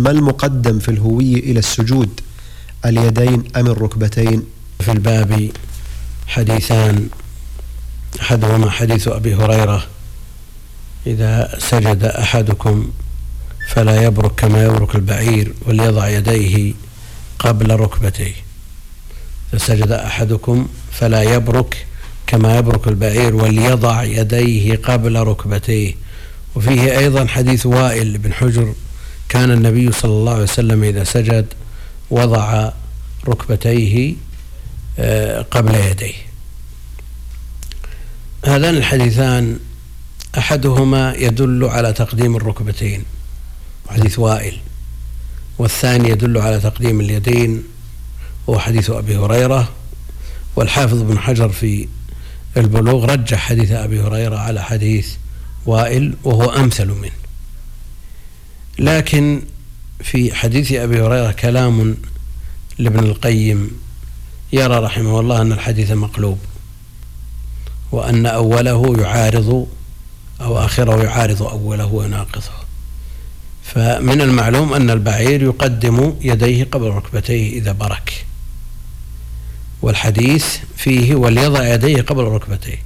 ما المقدم في الهوية إلى السجود؟ اليدين أم الركبتين؟ في الباب حديثان أحدهما حديث أبي هريرة إذا سجد أحدكم فلا يبرك كما يبرك البعير وليضع يديه قبل ركبتيه. إذا سجد أحدكم فلا يبرك كما يبرك البعير وليضع يديه قبل ركبتيه. وفيه أيضا حديث وائل بن حجر كان النبي صلى الله عليه وسلم إذا سجد وضع ركبتيه آه، قبل يديه. هذان الحديثان أحدهما يدل على تقديم الركبتين حديث وائل والثاني يدل على تقديم اليدين وهو حديث أبي هريرة. والحافظ بن حجر في البلوغ رجح حديث أبي هريرة على حديث وائل وهو أمثل منه. لكن في حديث أبي هريرة كلام لابن القيم يرى رحمه الله أن الحديث مقلوب وأن أوله يعارض أو آخره يعارض أوله ويناقضه فمن المعلوم أن البعير يقدم يديه قبل ركبتيه إذا برك والحديث فيه وليضع يديه قبل ركبتيه.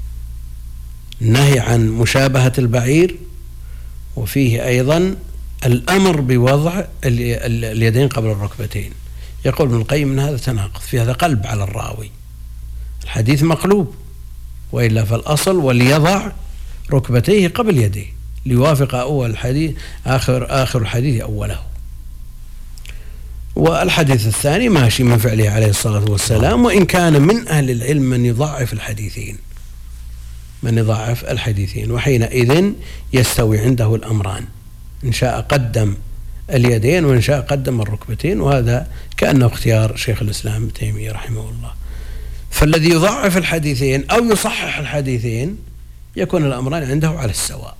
نهي عن مشابهة البعير وفيه أيضا الأمر بوضع اليدين قبل الركبتين. يقول ابن القيم إن هذا تناقض في هذا قلب على الراوي. الحديث مقلوب وإلا فالأصل وليضع ركبتيه قبل يديه ليوافق أول الحديث آخر آخر الحديث أوله. والحديث الثاني ماشي من فعله عليه الصلاة والسلام وإن كان من أهل العلم من يضعف الحديثين. من يضعف الحديثين وحينئذ يستوي عنده الأمران. إن شاء قدم اليدين وإن شاء قدم الركبتين وهذا كأنه اختيار شيخ الإسلام ابن تيمية رحمه الله. فالذي يضعف الحديثين أو يصحح الحديثين يكون الأمران عنده على السواء.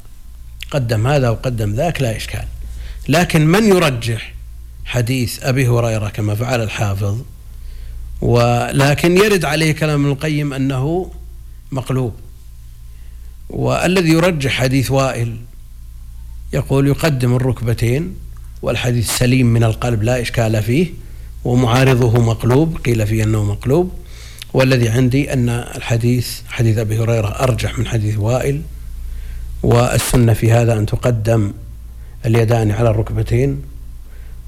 قدم هذا وقدم ذاك لا إشكال. لكن من يرجح حديث أبي هريرة كما فعل الحافظ؟ ولكن يرد عليه كلام ابن القيم أنه مقلوب. والذي يرجح حديث وائل يقول يقدم الركبتين والحديث سليم من القلب لا إشكال فيه ومعارضه مقلوب قيل فيه أنه مقلوب والذي عندي أن الحديث حديث أبي هريرة أرجح من حديث وائل والسنة في هذا أن تقدم اليدان على الركبتين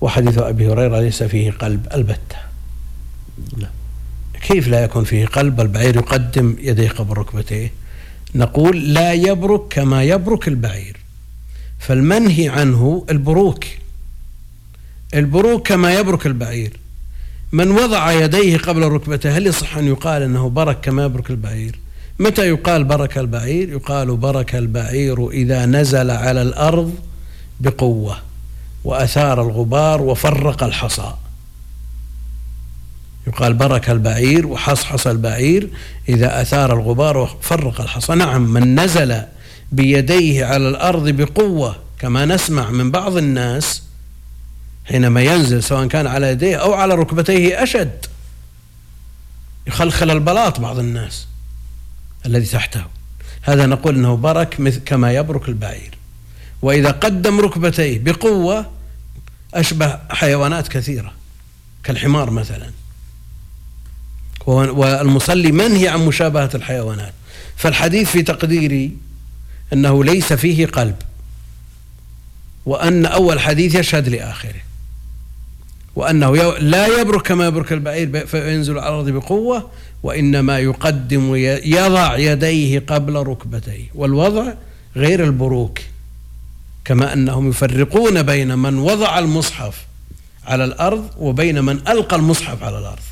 وحديث أبي هريرة ليس فيه قلب البتة. لا. كيف لا يكون فيه قلب؟ البعير يقدم يديه قبل ركبتيه. نقول لا يبرك كما يبرك البعير. فالمنهي عنه البروك. البروك كما يبرك البعير. من وضع يديه قبل ركبته هل يصح أن يقال أنه برك كما يبرك البعير؟ متى يقال برك البعير؟ يقال برك البعير إذا نزل على الأرض بقوة وأثار الغبار وفرق الحصى. يقال برك البعير وحصحص البعير إذا أثار الغبار وفرق الحصى. نعم من نزل بيديه على الأرض بقوة كما نسمع من بعض الناس حينما ينزل سواء كان على يديه أو على ركبتيه أشد. يخلخل البلاط بعض الناس الذي تحته. هذا نقول أنه برك مثل كما يبرك البعير. وإذا قدم ركبتيه بقوة أشبه حيوانات كثيرة كالحمار مثلا. والمصلي منهي عن مشابهة الحيوانات. فالحديث في تقديري أنه ليس فيه قلب وأن أول حديث يشهد لآخره وأنه لا يبرك كما يبرك البعير فينزل على الأرض بقوة وإنما يقدم يضع يديه قبل ركبتيه. والوضع غير البروك كما أنهم يفرقون بين من وضع المصحف على الأرض وبين من ألقى المصحف على الأرض.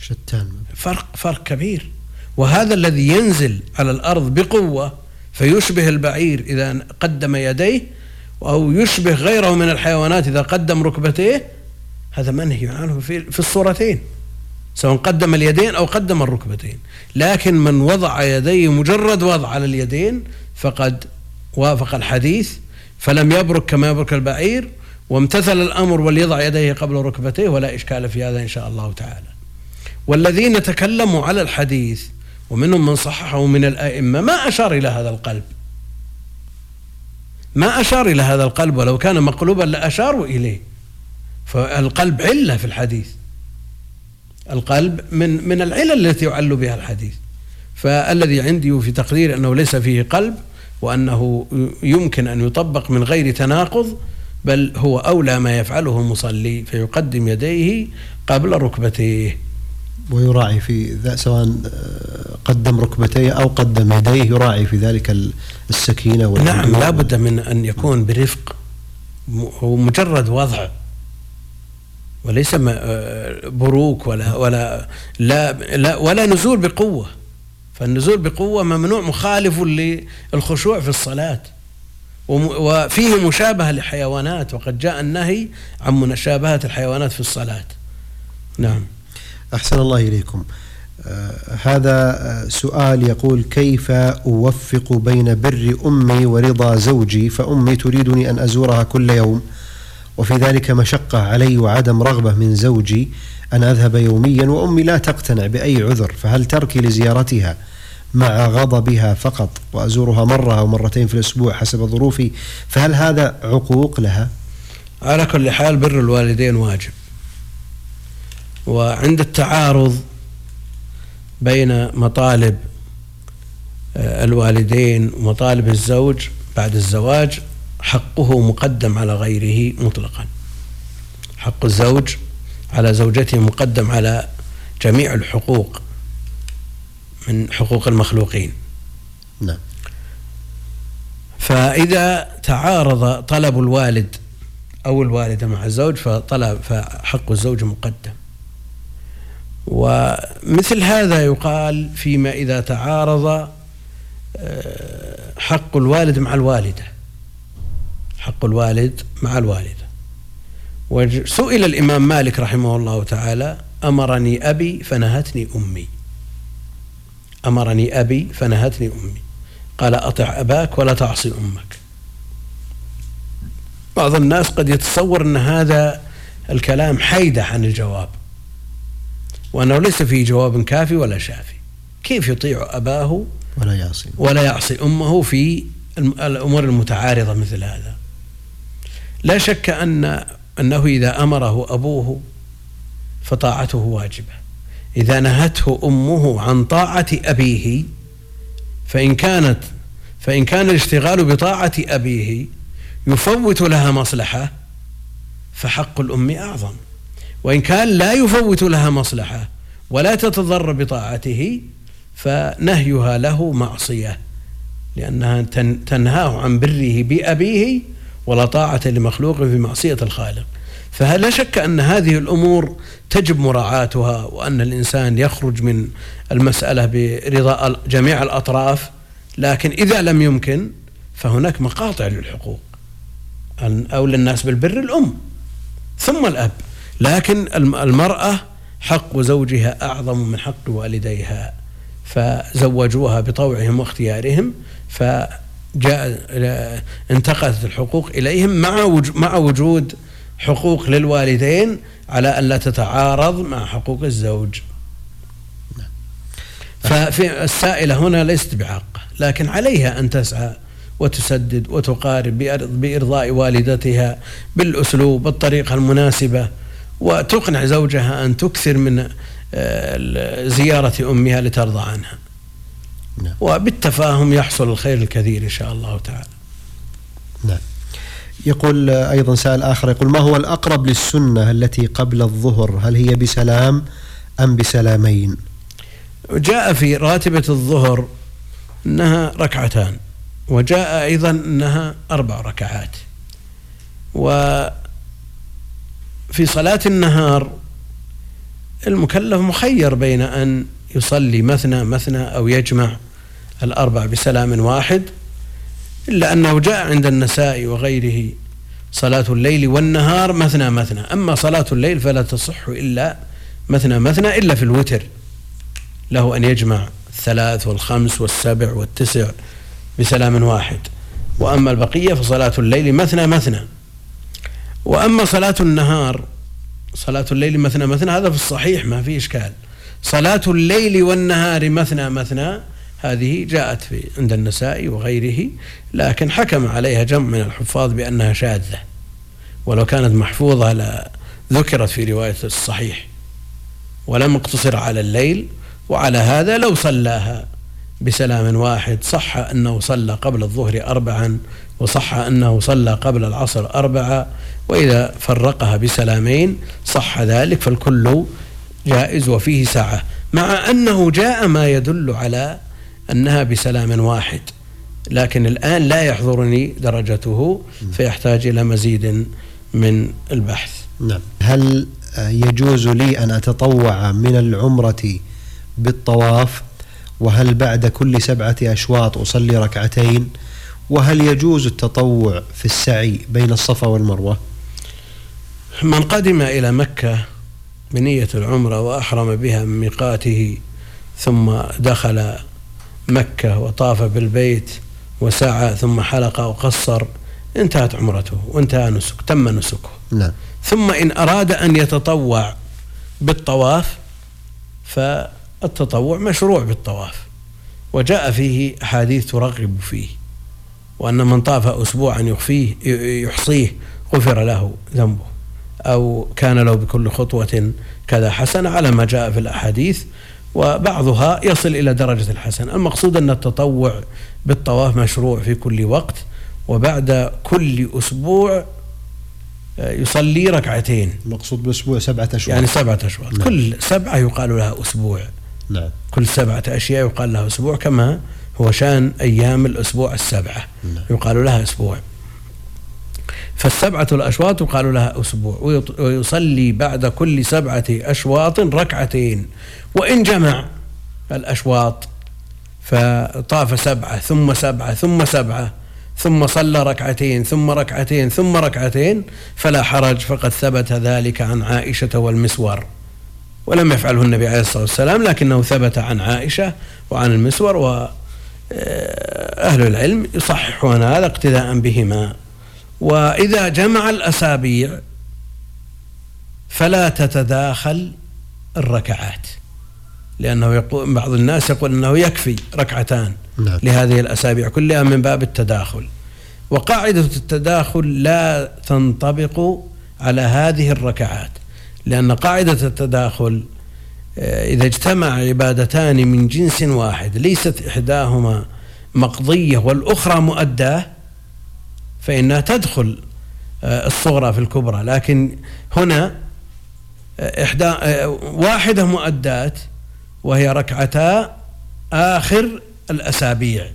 شتان. فرق فرق كبير. وهذا الذي ينزل على الأرض بقوة فيشبه البعير إذا قدم يديه أو يشبه غيره من الحيوانات إذا قدم ركبتيه. هذا منهي عنه في, في الصورتين سواء قدم اليدين أو قدم الركبتين. لكن من وضع يديه مجرد وضع على اليدين فقد وافق الحديث فلم يبرك كما يبرك البعير وامتثل الأمر وليضع يديه قبل ركبتيه ولا إشكال في هذا إن شاء الله تعالى. والذين تكلموا على الحديث ومنهم من صححه من الأئمة ما أشار إلى هذا القلب. ما أشار إلى هذا القلب ولو كان مقلوبا لأشاروا إليه. فالقلب علة في الحديث. القلب من من العلل التي يعل بها الحديث. فالذي عندي في تقدير أنه ليس فيه قلب وأنه يمكن أن يطبق من غير تناقض بل هو أولى ما يفعله المصلي فيقدم يديه قبل ركبتيه. ويراعي في ذا سواء قدم ركبتيه أو قدم يديه يراعي في ذلك السكينة نعم لا بد من أن يكون برفق هو مجرد وضع. وليس بروك ولا ولا لا, لا ولا نزول بقوة. فالنزول بقوة ممنوع مخالف للخشوع في الصلاة. وفيه مشابهة لحيوانات وقد جاء النهي عن مشابهة الحيوانات في الصلاة. نعم. أحسن الله إليكم. آه هذا آه، سؤال يقول كيف أوفق بين بر أمي ورضا زوجي؟ فأمي تريدني أن أزورها كل يوم وفي ذلك مشقة علي وعدم رغبة من زوجي أن أذهب يوميا وأمي لا تقتنع بأي عذر فهل تركي لزيارتها مع غضبها فقط وأزورها مرة أو مرتين في الأسبوع حسب ظروفي؟ فهل هذا عقوق لها؟ على كل حال بر الوالدين واجب. وعند التعارض بين مطالب آه، الوالدين ومطالب الزوج بعد الزواج حقه مقدم على غيره مطلقا. حق الزوج على زوجته مقدم على جميع الحقوق من حقوق المخلوقين. نعم. فإذا تعارض طلب الوالد أو الوالدة مع الزوج فطلب فحق الزوج مقدم. ومثل هذا يقال فيما إذا تعارض آه، حق الوالد مع الوالدة. حق الوالد مع الوالدة. وسئل الإمام مالك رحمه الله تعالى أمرني أبي فنهتني أمي. أمرني أبي فنهتني أمي. قال أطع أباك ولا تعصي أمك. بعض الناس قد يتصور أن هذا الكلام حيدة عن الجواب. وأنه ليس فيه جواب كافي ولا شافي. كيف يطيع أباه ولا يعصي. ولا يعصي أمه في الأمور المتعارضة مثل هذا؟ لا شك أن أنه إذا أمره أبوه فطاعته واجبة. إذا نهته أمه عن طاعة أبيه فإن كانت فإن كان الاشتغال بطاعة أبيه يفوت لها مصلحة فحق الأم أعظم. وإن كان لا يفوت لها مصلحة ولا تتضر بطاعته فنهيها له معصية لأنها تنهاه عن بره بأبيه ولا طاعة لمخلوق في معصية الخالق. فلا شك أن هذه الأمور تجب مراعاتها وأن الإنسان يخرج من المسألة برضا جميع الأطراف؟ لكن إذا لم يمكن فهناك مقاطع للحقوق أو للناس بالبر الأم ثم الأب. لكن المرأة حق زوجها أعظم من حق والديها فزوجوها بطوعهم واختيارهم فجاء انتقلت الحقوق إليهم مع مع وجود حقوق للوالدين على أن لا تتعارض مع حقوق الزوج. ففي السائلة هنا ليست بعاقة لكن عليها أن تسعى وتسدد وتقارب بإرضاء والدتها بالأسلوب بالطريقة المناسبة وتقنع زوجها أن تكثر من آه، زيارة أمها لترضى عنها. نعم. وبالتفاهم يحصل الخير الكثير إن شاء الله تعالى. نعم. يقول أيضا سائل آخر يقول ما هو الأقرب للسنة التي قبل الظهر؟ هل هي بسلام أم بسلامين؟ جاء في راتبة الظهر أنها ركعتان وجاء أيضا أنها أربع ركعات. وفي صلاة النهار المكلف مخير بين أن يصلي مثنى مثنى أو يجمع الأربع بسلام واحد إلا أنه جاء عند النساء وغيره صلاة الليل والنهار مثنى مثنى. أما صلاة الليل فلا تصح إلا مثنى مثنى إلا في الوتر. له أن يجمع الثلاث والخمس والسبع والتسع بسلام واحد. وأما البقية فصلاة الليل مثنى مثنى. وأما صلاة النهار صلاة الليل مثنى مثنى هذا في الصحيح ما في إشكال. صلاة الليل والنهار مثنى مثنى هذه جاءت في عند النسائي وغيره لكن حكم عليها جمع من الحفاظ بأنها شاذة. ولو كانت محفوظة لا ذكرت في رواية الصحيح. ولم اقتصر على الليل وعلى هذا لو صلاها. بسلام واحد صح أنه صلى قبل الظهر أربعا وصح أنه صلى قبل العصر أربعة وإذا فرقها بسلامين صح ذلك فالكل جائز وفيه ساعة. مع أنه جاء ما يدل على أنها بسلام واحد لكن الآن لا يحضرني درجته فيحتاج إلى مزيد من البحث. نعم. هل يجوز لي أن أتطوع من العمرة بالطواف؟ وهل بعد كل سبعة أشواط أصلي ركعتين؟ وهل يجوز التطوع في السعي بين الصفا والمروة؟ من قدم إلى مكة بنية العمرة وأحرم بها من ميقاته ثم دخل مكة وطاف بالبيت وسعى ثم حلق وقصر انتهت عمرته وانتهى نسك تم نسكه. نعم. ثم إن أراد أن يتطوع بالطواف فالتطوع مشروع بالطواف وجاء فيه أحاديث ترغب فيه وأن من طاف أسبوعا يخفيه يحصيه غفر له ذنبه أو كان له بكل خطوة كذا حسنة على ما جاء في الأحاديث وبعضها يصل إلى درجة الحسن المقصود أن التطوع بالطواف مشروع في كل وقت وبعد كل أسبوع آه، يصلي ركعتين. المقصود بأسبوع سبعة أشهر يعني سبعة أشهر نعم. كل سبعة يقال لها أسبوع. نعم. كل سبعة أشياء يقال لها أسبوع كما هو شأن أيام الأسبوع السبعة نعم. يقال لها أسبوع فالسبعة الأشواط يقال لها أسبوع ويصلي بعد كل سبعة أشواط ركعتين وإن جمع الأشواط فطاف سبعة ثم سبعة ثم سبعة ثم صلى ركعتين ثم ركعتين ثم ركعتين فلا حرج فقد ثبت ذلك عن عائشة والمسور ولم يفعله النبي عليه الصلاة والسلام لكنه ثبت عن عائشة وعن المسور وأهل العلم يصححون هذا اقتداء بهما. وإذا جمع الأسابيع فلا تتداخل الركعات لأنه يقول بعض الناس يقول أنه يكفي ركعتان نعم. لهذه الأسابيع كلها من باب التداخل. وقاعدة التداخل لا تنطبق على هذه الركعات. لأن قاعدة التداخل آه، إذا اجتمع عبادتان من جنس واحد ليست إحداهما مقضية والأخرى مؤداة فإنها تدخل آه، الصغرى في الكبرى. لكن هنا آه، إحدى واحدة مؤدات وهي ركعتا آخر الأسابيع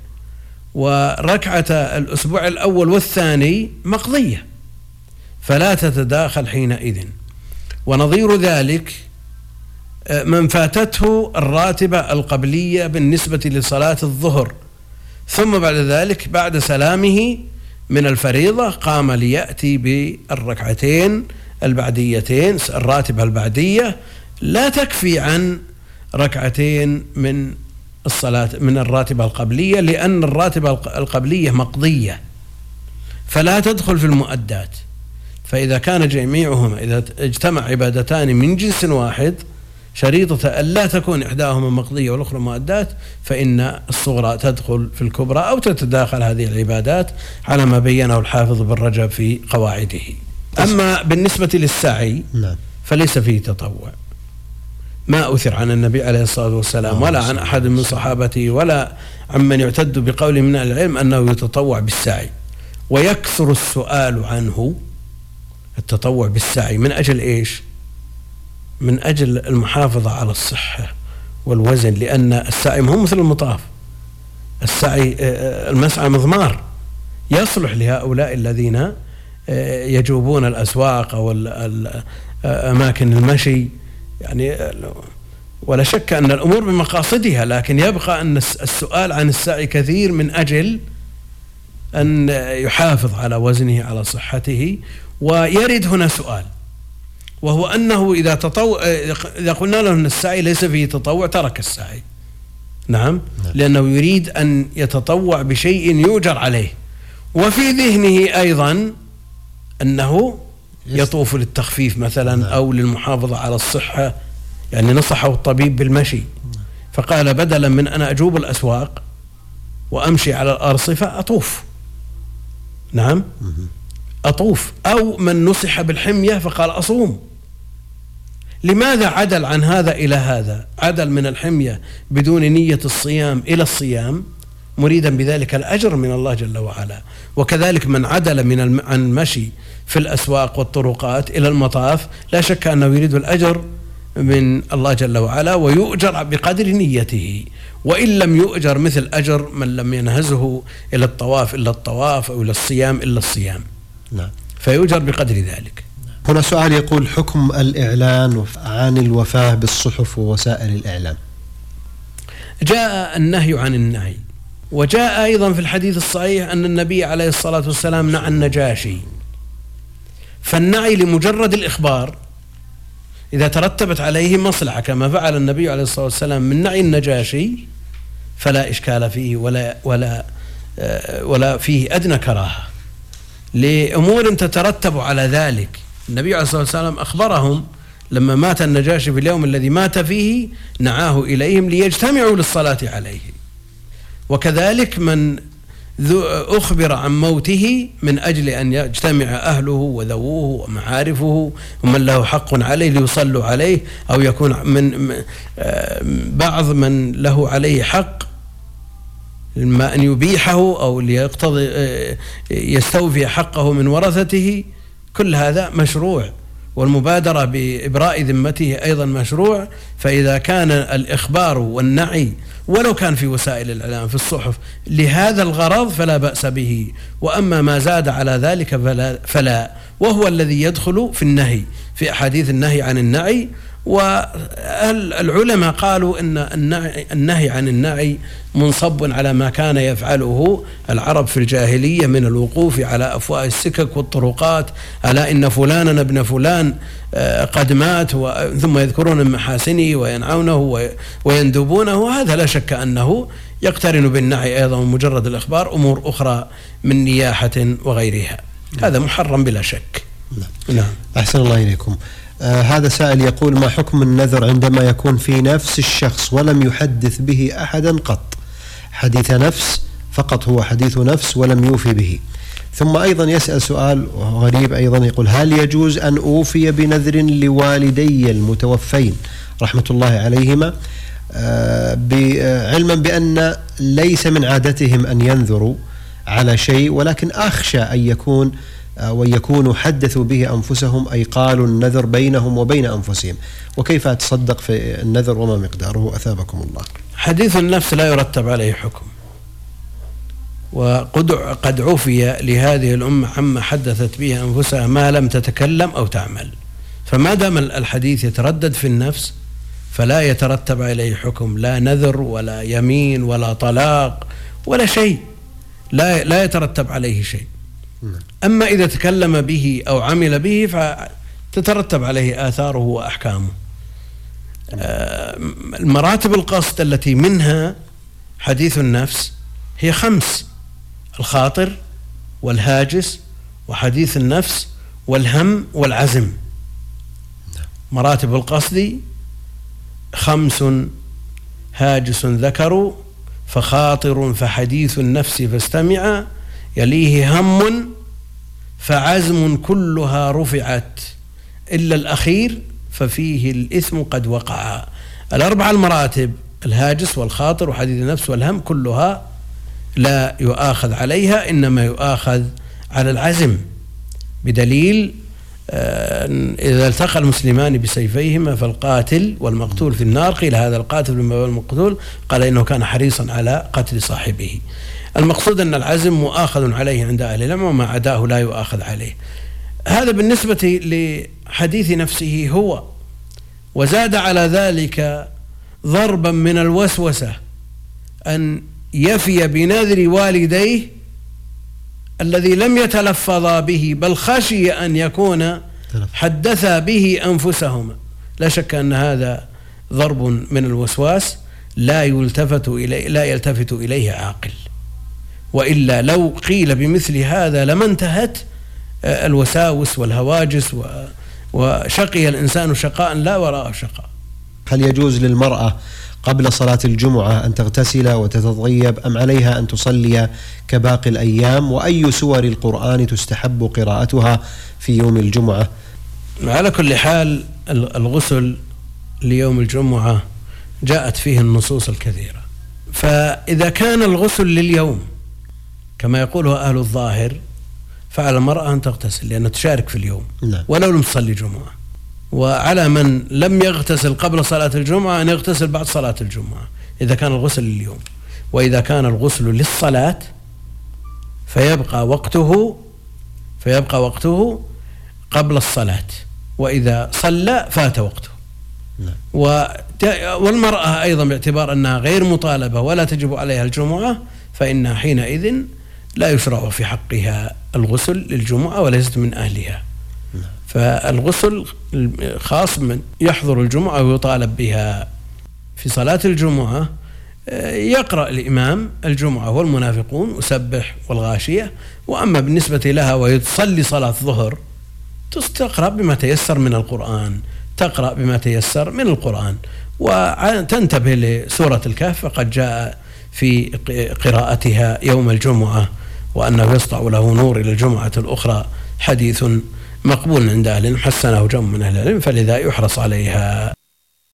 وركعة الأسبوع الأول والثاني مقضية فلا تتداخل حينئذ. ونظير ذلك آه، من فاتته الراتبة القبلية بالنسبة لصلاة الظهر. ثم بعد ذلك بعد سلامه من الفريضة قام ليأتي بالركعتين البعديتين الراتبة البعدية لا تكفي عن ركعتين من الصلاة من الراتبة القبلية لأن الراتبة القبلية مقضية. فلا تدخل في المؤدات. فإذا كان جميعهما إذا اجتمع عبادتان من جنس واحد شريطة ألا تكون إحداهما مقضية والأخرى مؤدات فإن الصغرى تدخل في الكبرى أو تتداخل هذه العبادات على ما بينه الحافظ بن رجب في قواعده. أما بالنسبة للسعي نعم. فليس فيه تطوع. ما أثر عن النبي عليه الصلاة والسلام ولا عن أحد من صحابته ولا عمن يعتد بقول من العلم أنه يتطوع بالسعي. ويكثر السؤال عنه التطوع بالسعي. من أجل إيش؟ من أجل المحافظة على الصحة والوزن لأن السعي هو مثل المطاف. السعي آه، آه، المسعى مضمار. يصلح لهؤلاء الذين آه، يجوبون الأسواق أو أماكن المشي. يعني ولا شك أن الأمور بمقاصدها لكن يبقى أن السؤال عن السعي كثير من أجل أن يحافظ على وزنه على صحته ويرد هنا سؤال. وهو أنه إذا تطوع إذا قلنا له أن السعي ليس فيه تطوع ترك السعي. نعم, نعم. لأنه يريد أن يتطوع بشيء يؤجر عليه. وفي ذهنه أيضا أنه يطوف للتخفيف مثلا نعم. أو للمحافظة على الصحة. يعني نصحه الطبيب بالمشي. فقال بدلا من أن أجوب الأسواق وأمشي على الأرصفة أطوف. نعم؟ أطوف أو من نصح بالحمية فقال أصوم. لماذا عدل عن هذا إلى هذا؟ عدل من الحمية بدون نية الصيام إلى الصيام مريدا بذلك الأجر من الله جل وعلا. وكذلك من عدل من الم... عن المشي في الأسواق والطرقات إلى المطاف لا شك أنه يريد الأجر من الله جل وعلا ويؤجر بقدر نيته. وإن لم يؤجر مثل أجر من لم ينهزه إلى الطواف إلا الطواف أو إلى الصيام إلا الصيام. نعم. فيؤجر بقدر ذلك. هنا سؤال يقول حكم الإعلان عن الوفاة بالصحف ووسائل الإعلام جاء النهي عن النهي وجاء أيضا في الحديث الصحيح أن النبي عليه الصلاة والسلام نعى النجاشي. فالنعي لمجرد الإخبار إذا ترتبت عليه مصلحة كما فعل النبي عليه الصلاة والسلام من نعي النجاشي فلا إشكال فيه ولا ولا آه، ولا فيه أدنى كراهة. لأمور تترتب على ذلك. النبي عليه الصلاة والسلام أخبرهم لما مات النجاشي في اليوم الذي مات فيه نعاه إليهم ليجتمعوا للصلاة عليه. وكذلك من أخبر عن موته من أجل أن يجتمع أهله وذووه ومعارفه ومن له حق عليه ليصلوا عليه أو يكون من آه، بعض من له عليه حق. إما أن يبيحه أو ليقتضي آه، يستوفي حقه من ورثته كل هذا مشروع. والمبادرة بإبراء ذمته أيضا مشروع. فإذا كان الإخبار والنعي ولو كان في وسائل الإعلام في الصحف لهذا الغرض فلا بأس به. وأما ما زاد على ذلك فلا, فلا. وهو الذي يدخل في النهي في أحاديث النهي عن النعي. والعلماء قالوا إن النهي عن النعي منصب على ما كان يفعله العرب في الجاهلية من الوقوف على افواه السكك والطرقات ألا إن فلانا ابن فلان آه، قد مات ثم يذكرون من محاسنه وينعونه ويندبونه. هذا لا شك أنه يقترن بالنعي أيضا مجرد الإخبار أمور أخرى من نياحة وغيرها. هذا محرم بلا شك. نعم, نعم. أحسن الله إليكم. آه هذا سائل يقول ما حكم النذر عندما يكون في نفس الشخص ولم يحدث به أحدا قط؟ حديث نفس فقط هو حديث نفس ولم يوفي به. ثم أيضا يسأل سؤال غريب أيضا يقول هل يجوز أن أوفي بنذر لوالدي المتوفين؟ رحمة الله عليهما. آه علما بأن ليس من عادتهم أن ينذروا على شيء ولكن أخشى أن يكون آه، ويكونوا حدثوا به أنفسهم أي قالوا النذر بينهم وبين أنفسهم. وكيف أتصدق في النذر وما مقداره؟ أثابكم الله. حديث النفس لا يرتب عليه حكم. وقد قد عفي لهذه الأمة عما حدثت به أنفسها ما لم تتكلم أو تعمل. فما دام الحديث يتردد في النفس فلا يترتب عليه حكم. لا نذر ولا يمين ولا طلاق ولا شيء. لا لا يترتب عليه شيء. أما إذا تكلم به أو عمل به فتترتب عليه آثاره وأحكامه. آه، المراتب القصد التي منها حديث النفس هي خمس الخاطر والهاجس وحديث النفس والهم والعزم. مراتب القصد خمس هاجس ذكروا فخاطر فحديث النفس فاستمع يليه هم فعزم كلها رفعت. إلا الأخير ففيه الإثم قد وقع. الأربع المراتب الهاجس والخاطر وحديث النفس والهم كلها لا يؤاخذ عليها إنما يؤاخذ على العزم. بدليل آه، إذا التقى المسلمان بسيفيهما فالقاتل والمقتول في النار قيل هذا القاتل بما المقتول قال إنه كان حريصا على قتل صاحبه. المقصود أن العزم مؤاخذ عليه عند أهل العلم وما عداه لا يؤاخذ عليه. هذا بالنسبة لحديث نفسه هو وزاد على ذلك ضربا من الوسوسة أن يفي بنذر والديه الذي لم يتلفظا به بل خشي أن يكون حدثا به أنفسهما. لا شك أن هذا ضرب من الوسواس لا يلتفت إليه لا يلتفت إليه عاقل. وإلا لو قيل بمثل هذا لما انتهت آه، الوساوس والهواجس وشقي الإنسان شقاء لا وراء شقاء. هل يجوز للمرأة قبل صلاة الجمعة أن تغتسل وتتطيب أم عليها أن تصلي كباقي الأيام؟ وأي سور القرآن تستحب قراءتها في يوم الجمعة؟ على كل حال الغسل ليوم الجمعة جاءت فيه النصوص الكثيرة. فإذا كان الغسل لليوم كما يقوله أهل الظاهر فعلى المرأة أن تغتسل لأنها تشارك في اليوم. نعم. ولو لم تصلي جمعة وعلى من لم يغتسل قبل صلاة الجمعة أن يغتسل بعد صلاة الجمعة إذا كان الغسل لليوم. وإذا كان الغسل للصلاة فيبقى وقته فيبقى وقته قبل الصلاة. وإذا صلى فات وقته. نعم. والمرأة أيضا باعتبار أنها غير مطالبة ولا تجب عليها الجمعة فإنها حينئذ لا يشرع في حقها الغسل للجمعة وليست من أهلها. نعم. فالغسل خاص من يحضر الجمعة ويطالب بها في صلاة الجمعة يقرأ الإمام الجمعة والمنافقون وسبح والغاشية. وأما بالنسبة لها ويصلي صلاة الظهر تقرأ بما تيسر من القرآن تقرأ بما تيسر من القرآن. وتنتبه لسورة الكهف فقد جاء في قراءتها يوم الجمعة. وأنه يسطع له نور إلى الجمعة الأخرى حديث مقبول عند أهل العلم حسنه جم من أهل العلم فلذا يحرص عليها.